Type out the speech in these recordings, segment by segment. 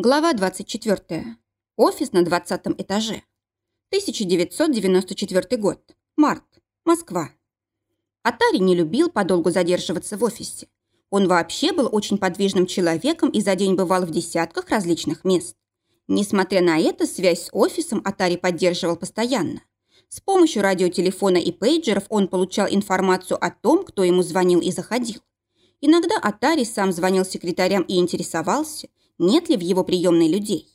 Глава 24. Офис на 20 этаже. 1994 год. Март. Москва. Атари не любил подолгу задерживаться в офисе. Он вообще был очень подвижным человеком и за день бывал в десятках различных мест. Несмотря на это, связь с офисом Атари поддерживал постоянно. С помощью радиотелефона и пейджеров он получал информацию о том, кто ему звонил и заходил. Иногда Атари сам звонил секретарям и интересовался, нет ли в его приемной людей.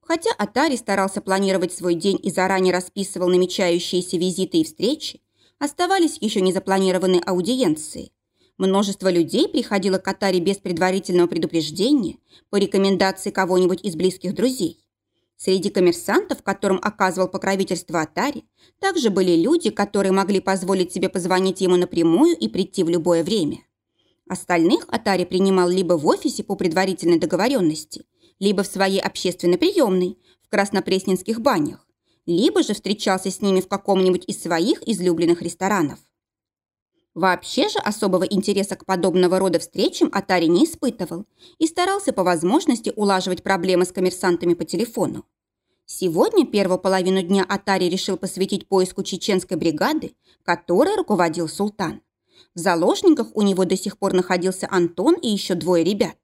Хотя Атари старался планировать свой день и заранее расписывал намечающиеся визиты и встречи, оставались еще не запланированные аудиенции. Множество людей приходило к Атари без предварительного предупреждения по рекомендации кого-нибудь из близких друзей. Среди коммерсантов, которым оказывал покровительство Атари, также были люди, которые могли позволить себе позвонить ему напрямую и прийти в любое время. Остальных Атари принимал либо в офисе по предварительной договоренности, либо в своей общественной приемной в Краснопресненских банях, либо же встречался с ними в каком-нибудь из своих излюбленных ресторанов. Вообще же особого интереса к подобного рода встречам Атари не испытывал и старался по возможности улаживать проблемы с коммерсантами по телефону. Сегодня первую половину дня Атари решил посвятить поиску чеченской бригады, которой руководил султан. В заложниках у него до сих пор находился Антон и еще двое ребят.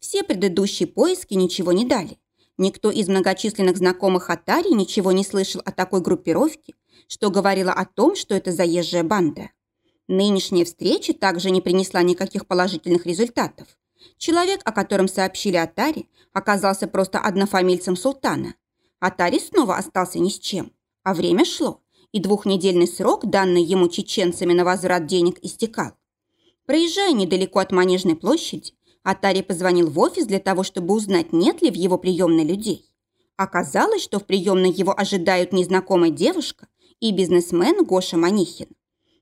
Все предыдущие поиски ничего не дали. Никто из многочисленных знакомых Атари ничего не слышал о такой группировке, что говорило о том, что это заезжая банда. Нынешняя встреча также не принесла никаких положительных результатов. Человек, о котором сообщили Атари, оказался просто однофамильцем султана. Атари снова остался ни с чем, а время шло и двухнедельный срок, данный ему чеченцами на возврат денег, истекал. Проезжая недалеко от Манежной площади, Атари позвонил в офис для того, чтобы узнать, нет ли в его приемной людей. Оказалось, что в приемной его ожидают незнакомая девушка и бизнесмен Гоша Манихин.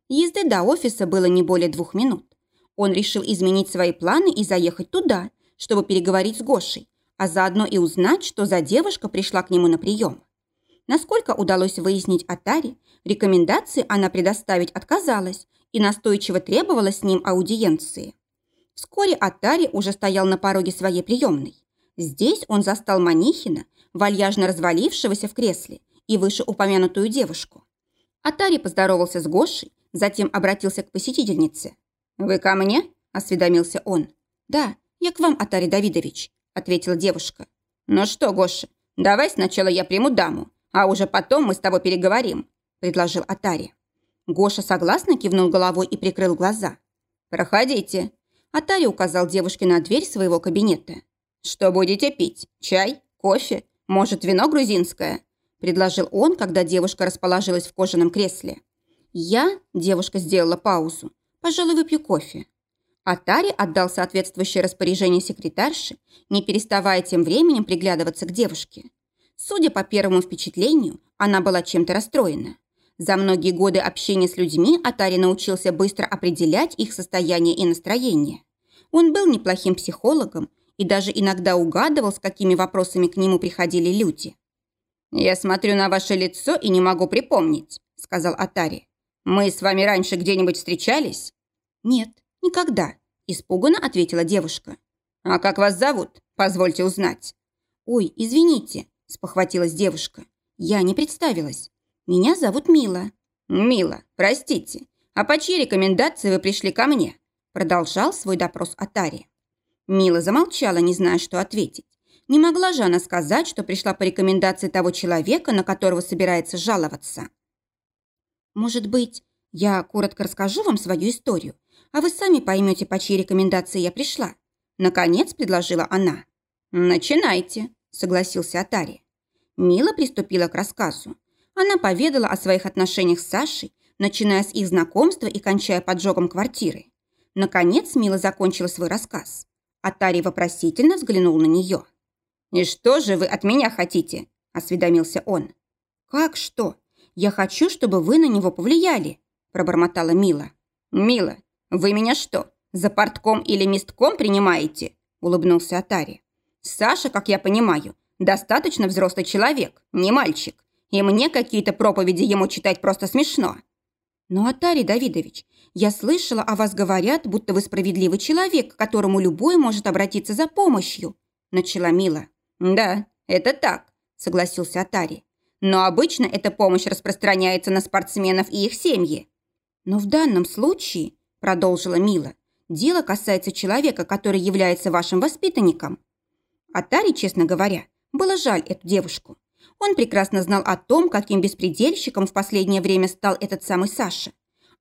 Езды до офиса было не более двух минут. Он решил изменить свои планы и заехать туда, чтобы переговорить с Гошей, а заодно и узнать, что за девушка пришла к нему на прием. Насколько удалось выяснить Атари, рекомендации она предоставить отказалась и настойчиво требовала с ним аудиенции. Вскоре Атари уже стоял на пороге своей приемной. Здесь он застал Манихина, вальяжно развалившегося в кресле, и вышеупомянутую девушку. Атари поздоровался с Гошей, затем обратился к посетительнице. «Вы ко мне?» – осведомился он. «Да, я к вам, Атари Давидович», – ответила девушка. «Ну что, Гоша, давай сначала я приму даму, а уже потом мы с тобой переговорим», – предложил Атари. Гоша согласно кивнул головой и прикрыл глаза. «Проходите». Атари указал девушке на дверь своего кабинета. «Что будете пить? Чай? Кофе? Может, вино грузинское?» – предложил он, когда девушка расположилась в кожаном кресле. «Я?» – девушка сделала паузу. «Пожалуй, выпью кофе». Атари отдал соответствующее распоряжение секретарше, не переставая тем временем приглядываться к девушке. Судя по первому впечатлению, она была чем-то расстроена. За многие годы общения с людьми Атари научился быстро определять их состояние и настроение. Он был неплохим психологом и даже иногда угадывал, с какими вопросами к нему приходили люди. «Я смотрю на ваше лицо и не могу припомнить», — сказал Атари. «Мы с вами раньше где-нибудь встречались?» «Нет, никогда», – испуганно ответила девушка. «А как вас зовут? Позвольте узнать». «Ой, извините», – спохватилась девушка. «Я не представилась. Меня зовут Мила». «Мила, простите, а по чьей рекомендации вы пришли ко мне?» Продолжал свой допрос Атари. Мила замолчала, не зная, что ответить. Не могла же она сказать, что пришла по рекомендации того человека, на которого собирается жаловаться. Может быть, я коротко расскажу вам свою историю, а вы сами поймете, по чьей рекомендации я пришла?» Наконец предложила она. «Начинайте», — согласился Атари. Мила приступила к рассказу. Она поведала о своих отношениях с Сашей, начиная с их знакомства и кончая поджогом квартиры. Наконец Мила закончила свой рассказ. Атари вопросительно взглянул на нее. «И что же вы от меня хотите?» – осведомился он. «Как что? «Я хочу, чтобы вы на него повлияли», – пробормотала Мила. «Мила, вы меня что, за портком или местком принимаете?» – улыбнулся Атари. «Саша, как я понимаю, достаточно взрослый человек, не мальчик, и мне какие-то проповеди ему читать просто смешно». «Но, Атари Давидович, я слышала, о вас говорят, будто вы справедливый человек, к которому любой может обратиться за помощью», – начала Мила. «Да, это так», – согласился Атари. «Но обычно эта помощь распространяется на спортсменов и их семьи». «Но в данном случае», – продолжила Мила, – «дело касается человека, который является вашим воспитанником». Атари, честно говоря, было жаль эту девушку. Он прекрасно знал о том, каким беспредельщиком в последнее время стал этот самый Саша.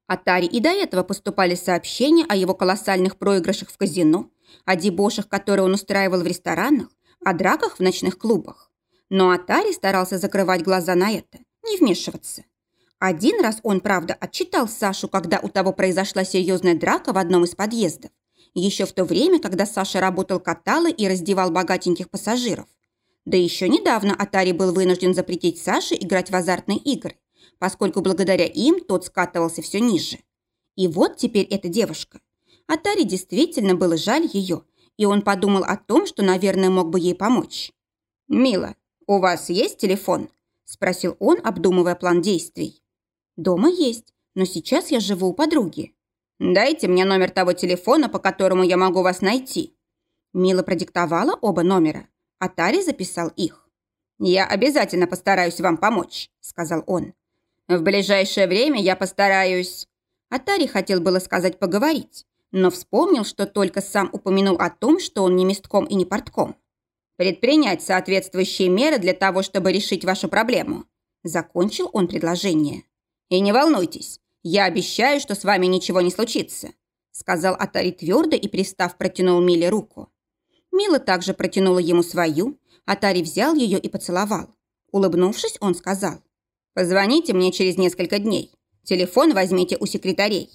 Атари и до этого поступали сообщения о его колоссальных проигрышах в казино, о дебошах, которые он устраивал в ресторанах, о драках в ночных клубах. Но Атари старался закрывать глаза на это, не вмешиваться. Один раз он, правда, отчитал Сашу, когда у того произошла серьезная драка в одном из подъездов. Еще в то время, когда Саша работал каталой и раздевал богатеньких пассажиров. Да еще недавно Атари был вынужден запретить Саше играть в азартные игры, поскольку благодаря им тот скатывался все ниже. И вот теперь эта девушка. Атари действительно было жаль ее, и он подумал о том, что, наверное, мог бы ей помочь. «Мила, у вас есть телефон?» – спросил он, обдумывая план действий. «Дома есть, но сейчас я живу у подруги». «Дайте мне номер того телефона, по которому я могу вас найти». Мила продиктовала оба номера. Атари записал их. «Я обязательно постараюсь вам помочь», – сказал он. «В ближайшее время я постараюсь...» Атари хотел было сказать «поговорить», но вспомнил, что только сам упомянул о том, что он не местком и не портком. «Предпринять соответствующие меры для того, чтобы решить вашу проблему». Закончил он предложение. «И не волнуйтесь, я обещаю, что с вами ничего не случится», сказал Атари твердо и, пристав, протянул Миле руку. Мила также протянула ему свою, а Тари взял ее и поцеловал. Улыбнувшись, он сказал, «Позвоните мне через несколько дней. Телефон возьмите у секретарей».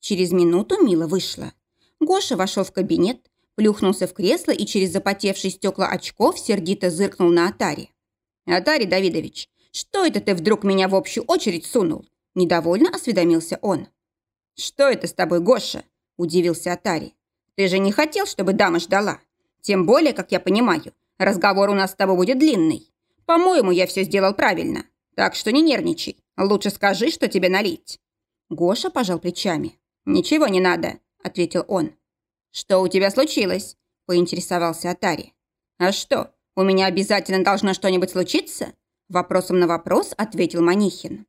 Через минуту Мила вышла. Гоша вошел в кабинет, плюхнулся в кресло и через запотевшие стекла очков сердито зыркнул на Атари. «Атари Давидович, что это ты вдруг меня в общую очередь сунул?» Недовольно осведомился он. «Что это с тобой, Гоша?» – удивился Атари. «Ты же не хотел, чтобы дама ждала?» Тем более, как я понимаю, разговор у нас с тобой будет длинный. По-моему, я все сделал правильно. Так что не нервничай. Лучше скажи, что тебе налить». Гоша пожал плечами. «Ничего не надо», — ответил он. «Что у тебя случилось?» — поинтересовался Атари. «А что, у меня обязательно должно что-нибудь случиться?» Вопросом на вопрос ответил Манихин.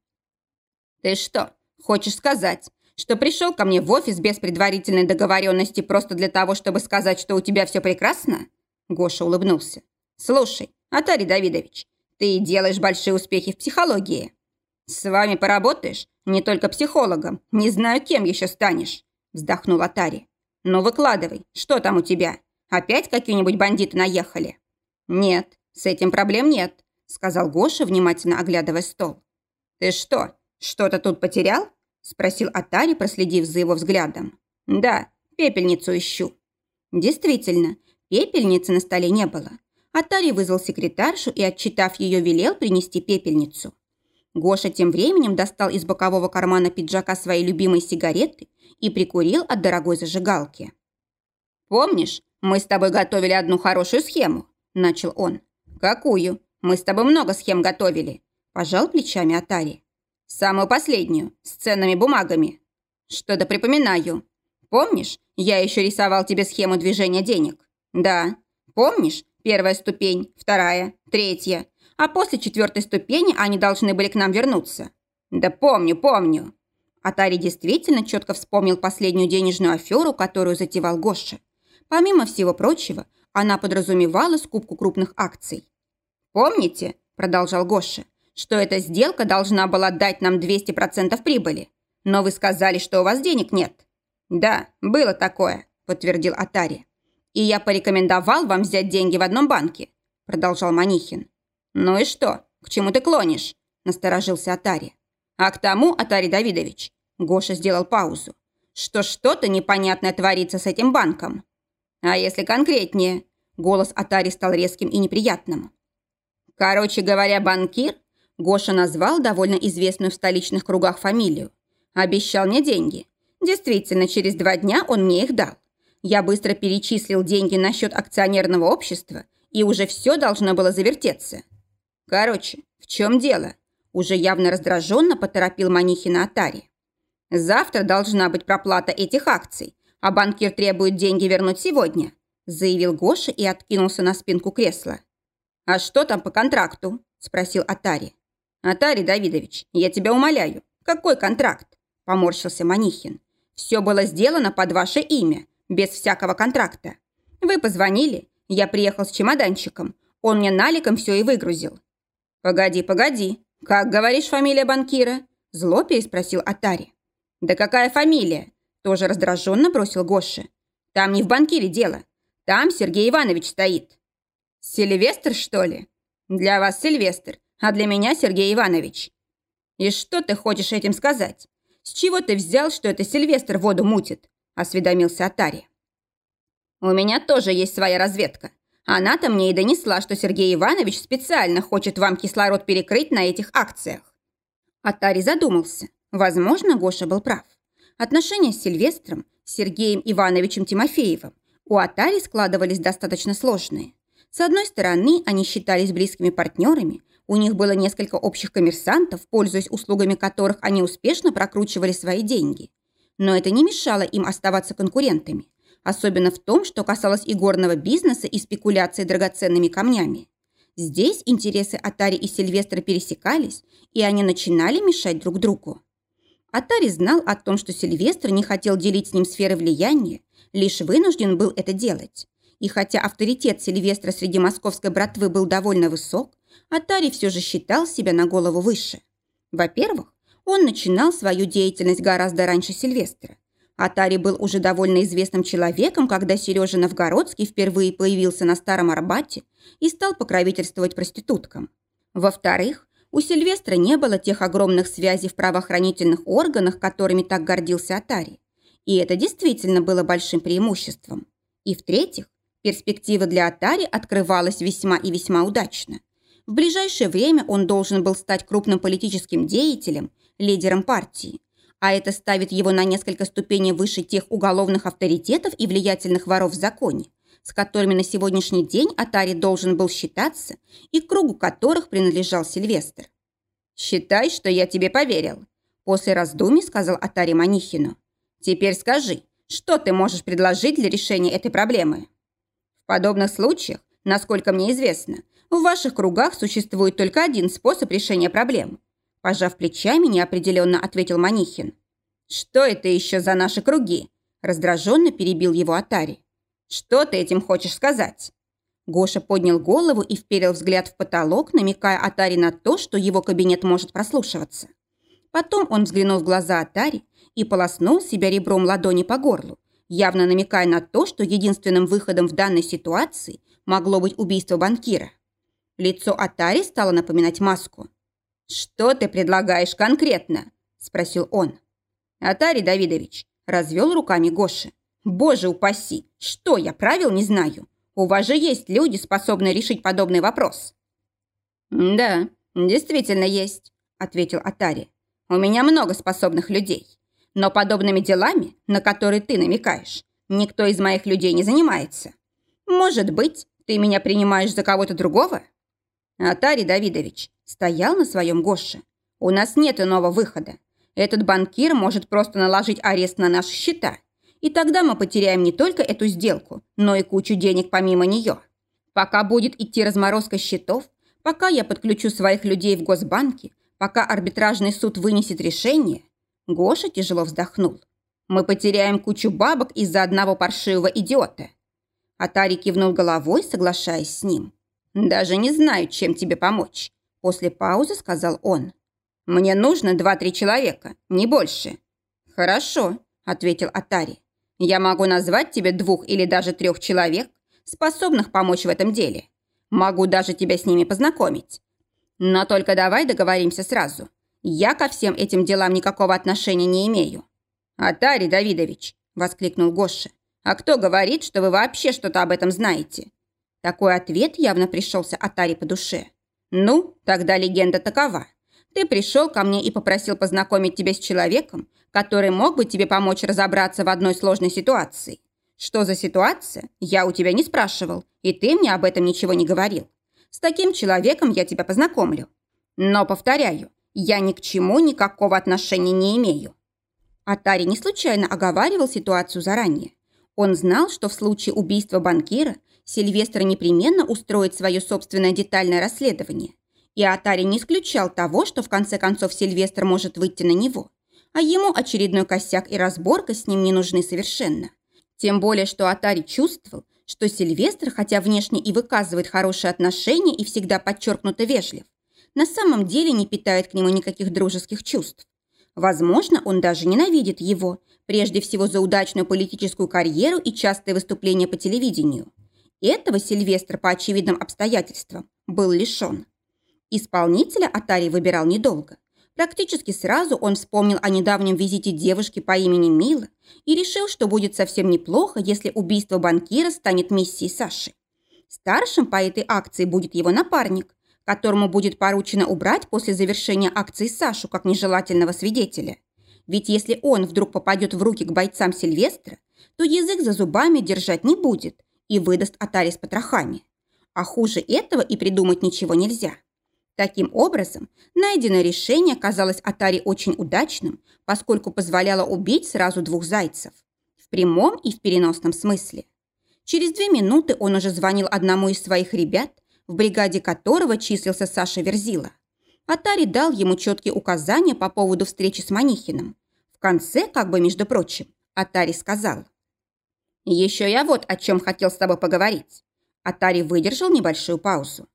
«Ты что, хочешь сказать, что пришел ко мне в офис без предварительной договоренности просто для того, чтобы сказать, что у тебя все прекрасно?» Гоша улыбнулся. «Слушай, Атари Давидович, ты делаешь большие успехи в психологии. С вами поработаешь, не только психологом, не знаю, кем еще станешь», вздохнул Атари. «Ну выкладывай, что там у тебя? Опять какие-нибудь бандиты наехали?» «Нет, с этим проблем нет», сказал Гоша, внимательно оглядывая стол. «Ты что, что-то тут потерял?» Спросил Атари, проследив за его взглядом. «Да, пепельницу ищу». Действительно, пепельницы на столе не было. Атари вызвал секретаршу и, отчитав ее, велел принести пепельницу. Гоша тем временем достал из бокового кармана пиджака свои любимые сигареты и прикурил от дорогой зажигалки. «Помнишь, мы с тобой готовили одну хорошую схему?» – начал он. «Какую? Мы с тобой много схем готовили», – пожал плечами Атари. Самую последнюю, с ценными бумагами. Что-то припоминаю. Помнишь, я еще рисовал тебе схему движения денег? Да. Помнишь, первая ступень, вторая, третья. А после четвертой ступени они должны были к нам вернуться. Да помню, помню. Атари действительно четко вспомнил последнюю денежную аферу, которую затевал Гоша. Помимо всего прочего, она подразумевала скупку крупных акций. «Помните?» – продолжал Гоша что эта сделка должна была дать нам 200% прибыли. Но вы сказали, что у вас денег нет. Да, было такое, подтвердил Атари. И я порекомендовал вам взять деньги в одном банке, продолжал Манихин. Ну и что? К чему ты клонишь? Насторожился Атари. А к тому, Атари Давидович, Гоша сделал паузу, что что-то непонятное творится с этим банком. А если конкретнее? Голос Атари стал резким и неприятным. Короче говоря, банкир Гоша назвал довольно известную в столичных кругах фамилию. Обещал мне деньги. Действительно, через два дня он мне их дал. Я быстро перечислил деньги на счет акционерного общества, и уже все должно было завертеться. Короче, в чем дело? Уже явно раздраженно поторопил Манихина Атари. Завтра должна быть проплата этих акций, а банкир требует деньги вернуть сегодня, заявил Гоша и откинулся на спинку кресла. «А что там по контракту?» – спросил Атари. «Атари Давидович, я тебя умоляю, какой контракт?» – поморщился Манихин. «Все было сделано под ваше имя, без всякого контракта. Вы позвонили, я приехал с чемоданчиком, он мне наликом все и выгрузил». «Погоди, погоди, как говоришь фамилия банкира?» – зло переспросил Атари. «Да какая фамилия?» – тоже раздраженно бросил Гоша. «Там не в банкире дело, там Сергей Иванович стоит». «Сильвестр, что ли?» «Для вас Сильвестр, а для меня Сергей Иванович». «И что ты хочешь этим сказать? С чего ты взял, что это Сильвестр воду мутит?» – осведомился Атари. «У меня тоже есть своя разведка. Она-то мне и донесла, что Сергей Иванович специально хочет вам кислород перекрыть на этих акциях». Атари задумался. Возможно, Гоша был прав. Отношения с Сильвестром, Сергеем Ивановичем Тимофеевым у Атари складывались достаточно сложные. С одной стороны, они считались близкими партнерами, у них было несколько общих коммерсантов, пользуясь услугами которых они успешно прокручивали свои деньги. Но это не мешало им оставаться конкурентами, особенно в том, что касалось игорного бизнеса и спекуляции драгоценными камнями. Здесь интересы Атари и Сильвестра пересекались, и они начинали мешать друг другу. Атари знал о том, что Сильвестр не хотел делить с ним сферы влияния, лишь вынужден был это делать. И хотя авторитет Сильвестра среди московской братвы был довольно высок, Атари все же считал себя на голову выше. Во-первых, он начинал свою деятельность гораздо раньше Сильвестра. Атари был уже довольно известным человеком, когда Сережа Новгородский впервые появился на Старом Арбате и стал покровительствовать проституткам. Во-вторых, у Сильвестра не было тех огромных связей в правоохранительных органах, которыми так гордился Атари. И это действительно было большим преимуществом. И в-третьих, перспектива для Атари открывалась весьма и весьма удачно. В ближайшее время он должен был стать крупным политическим деятелем, лидером партии, а это ставит его на несколько ступеней выше тех уголовных авторитетов и влиятельных воров в законе, с которыми на сегодняшний день Атари должен был считаться и к кругу которых принадлежал Сильвестр. «Считай, что я тебе поверил», – после раздумий сказал Атари Манихину. Теперь скажи, что ты можешь предложить для решения этой проблемы? В подобных случаях, насколько мне известно, в ваших кругах существует только один способ решения проблем. Пожав плечами, неопределенно ответил Манихин. Что это еще за наши круги? Раздраженно перебил его Атари. Что ты этим хочешь сказать? Гоша поднял голову и вперил взгляд в потолок, намекая Атари на то, что его кабинет может прослушиваться. Потом он взглянул в глаза Атари и полоснул себя ребром ладони по горлу, явно намекая на то, что единственным выходом в данной ситуации могло быть убийство банкира. Лицо Атари стало напоминать маску. «Что ты предлагаешь конкретно?» – спросил он. «Атари Давидович», – развел руками Гоши. «Боже упаси! Что я правил не знаю. У вас же есть люди, способные решить подобный вопрос». «Да, действительно есть», – ответил Атари. «У меня много способных людей. Но подобными делами, на которые ты намекаешь, никто из моих людей не занимается. Может быть, ты меня принимаешь за кого-то другого? Атари Давидович стоял на своем Гоше. У нас нет иного выхода. Этот банкир может просто наложить арест на наши счета. И тогда мы потеряем не только эту сделку, но и кучу денег помимо нее. Пока будет идти разморозка счетов, пока я подключу своих людей в Госбанке, пока арбитражный суд вынесет решение, Гоша тяжело вздохнул. «Мы потеряем кучу бабок из-за одного паршивого идиота». Атари кивнул головой, соглашаясь с ним. «Даже не знаю, чем тебе помочь», – после паузы сказал он. «Мне нужно два-три человека, не больше». «Хорошо», – ответил Атари. «Я могу назвать тебе двух или даже трех человек, способных помочь в этом деле. Могу даже тебя с ними познакомить. Но только давай договоримся сразу. Я ко всем этим делам никакого отношения не имею». «Атари Давидович», – воскликнул Гоша, «а кто говорит, что вы вообще что-то об этом знаете?» Такой ответ явно пришелся Атари по душе. «Ну, тогда легенда такова. Ты пришел ко мне и попросил познакомить тебя с человеком, который мог бы тебе помочь разобраться в одной сложной ситуации. Что за ситуация, я у тебя не спрашивал, и ты мне об этом ничего не говорил. С таким человеком я тебя познакомлю. Но, повторяю, я ни к чему никакого отношения не имею. Атари не случайно оговаривал ситуацию заранее. Он знал, что в случае убийства банкира Сильвестр непременно устроит свое собственное детальное расследование. И Атари не исключал того, что в конце концов Сильвестр может выйти на него. А ему очередной косяк и разборка с ним не нужны совершенно. Тем более, что Атари чувствовал, что Сильвестр, хотя внешне и выказывает хорошие отношения и всегда подчеркнуто вежлив, на самом деле не питает к нему никаких дружеских чувств. Возможно, он даже ненавидит его, прежде всего за удачную политическую карьеру и частые выступления по телевидению. Этого Сильвестр по очевидным обстоятельствам был лишен. Исполнителя Атари выбирал недолго. Практически сразу он вспомнил о недавнем визите девушки по имени Мила и решил, что будет совсем неплохо, если убийство банкира станет миссией Саши. Старшим по этой акции будет его напарник, которому будет поручено убрать после завершения акции Сашу как нежелательного свидетеля. Ведь если он вдруг попадет в руки к бойцам Сильвестра, то язык за зубами держать не будет и выдаст Атари с потрохами. А хуже этого и придумать ничего нельзя. Таким образом, найденное решение казалось Атари очень удачным, поскольку позволяло убить сразу двух зайцев. В прямом и в переносном смысле. Через две минуты он уже звонил одному из своих ребят, в бригаде которого числился Саша Верзила. Атари дал ему четкие указания по поводу встречи с Манихиным. В конце, как бы между прочим, Атари сказал. «Еще я вот о чем хотел с тобой поговорить». Атари выдержал небольшую паузу.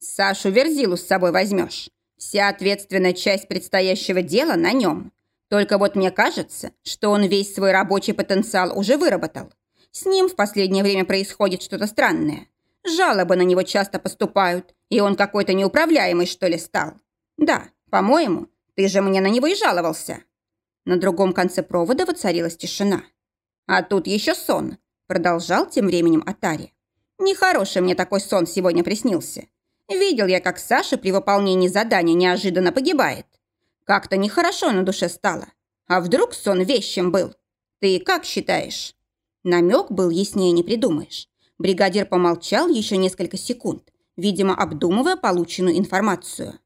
«Сашу Верзилу с собой возьмешь. Вся ответственная часть предстоящего дела на нем. Только вот мне кажется, что он весь свой рабочий потенциал уже выработал. С ним в последнее время происходит что-то странное. Жалобы на него часто поступают, и он какой-то неуправляемый, что ли, стал. Да, по-моему, ты же мне на него и жаловался. На другом конце провода воцарилась тишина. А тут еще сон, продолжал тем временем Атари. Нехороший мне такой сон сегодня приснился. Видел я, как Саша при выполнении задания неожиданно погибает. Как-то нехорошо на душе стало. А вдруг сон вещим был? Ты как считаешь? Намек был яснее не придумаешь. Бригадир помолчал еще несколько секунд, видимо, обдумывая полученную информацию.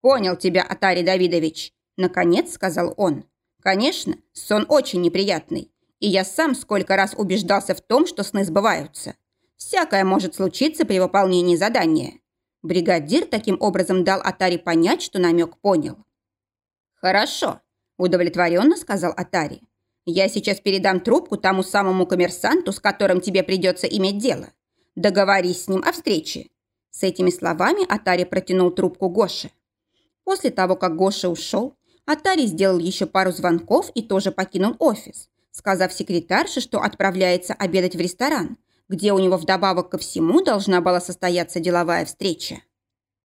«Понял тебя, Атари Давидович», – наконец сказал он. «Конечно, сон очень неприятный, и я сам сколько раз убеждался в том, что сны сбываются. Всякое может случиться при выполнении задания». Бригадир таким образом дал Атари понять, что намек понял. «Хорошо», – удовлетворенно сказал Атари. Я сейчас передам трубку тому самому коммерсанту, с которым тебе придется иметь дело. Договорись с ним о встрече». С этими словами Атари протянул трубку Гоше. После того, как Гоша ушел, Атари сделал еще пару звонков и тоже покинул офис, сказав секретарше, что отправляется обедать в ресторан, где у него вдобавок ко всему должна была состояться деловая встреча.